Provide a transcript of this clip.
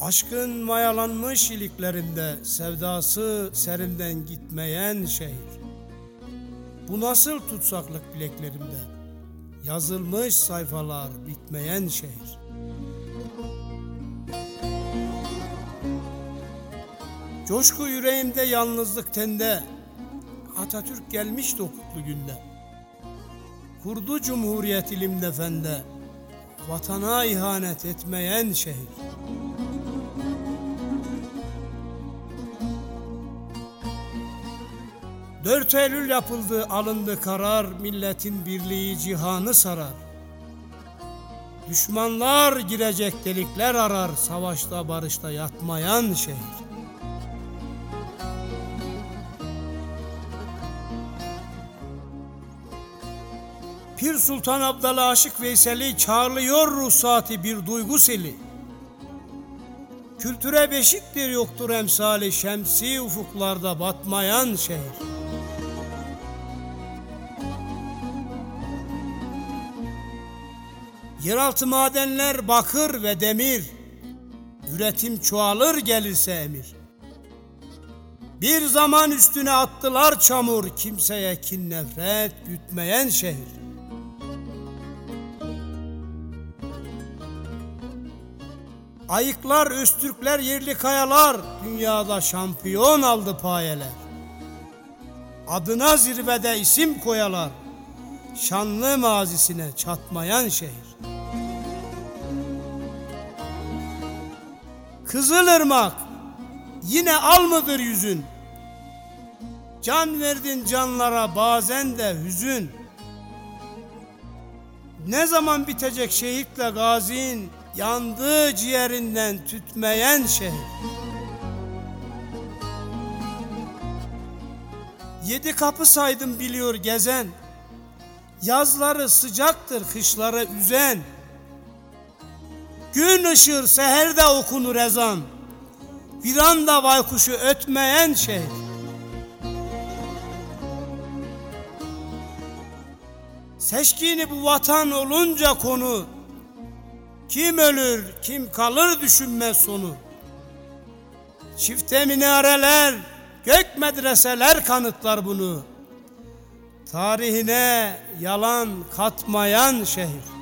Aşkın mayalanmış iliklerinde sevdası serimden gitmeyen şehir. Bu nasıl tutsaklık bileklerimde? Yazılmış sayfalar bitmeyen şehir. Coşku yüreğimde yalnızlık tende. Atatürk gelmişti o kutlu günde. Kurdu cumhuriyet ilimde fende. Vatana ihanet etmeyen şehir. Dört Eylül yapıldı alındı karar milletin birliği cihanı sarar. Düşmanlar girecek delikler arar savaşta barışta yatmayan şehir. Pir Sultan Abdal'a aşık Veysel'i çağrılıyor ruhsati bir duygu seli. Kültüre beşiktir yoktur emsali şemsi ufuklarda batmayan şehir. Yeraltı madenler bakır ve demir. Üretim çoğalır gelirse emir. Bir zaman üstüne attılar çamur kimseye kin nefret gütmeyen şehir. Ayıklar, Öztürkler, yerli kayalar dünyada şampiyon aldı payeler. Adına zirvede isim koyalar. Şanlı mazisine çatmayan şehir. Kızılırmak yine al mıdır yüzün? Can verdin canlara bazen de hüzün. Ne zaman bitecek şehitle gazin? Yandı ciğerinden tütmeyen şehir. Yedi kapı saydım biliyor gezen. Yazları sıcaktır, kışları üzen. Gün ışır, seherde okunur ezan. Bir anda baykuşu ötmeyen şehir. Seçkini bu vatan olunca konu kim ölür, kim kalır düşünmez sonu. Çifte minareler, gök medreseler kanıtlar bunu. Tarihine yalan katmayan şehir.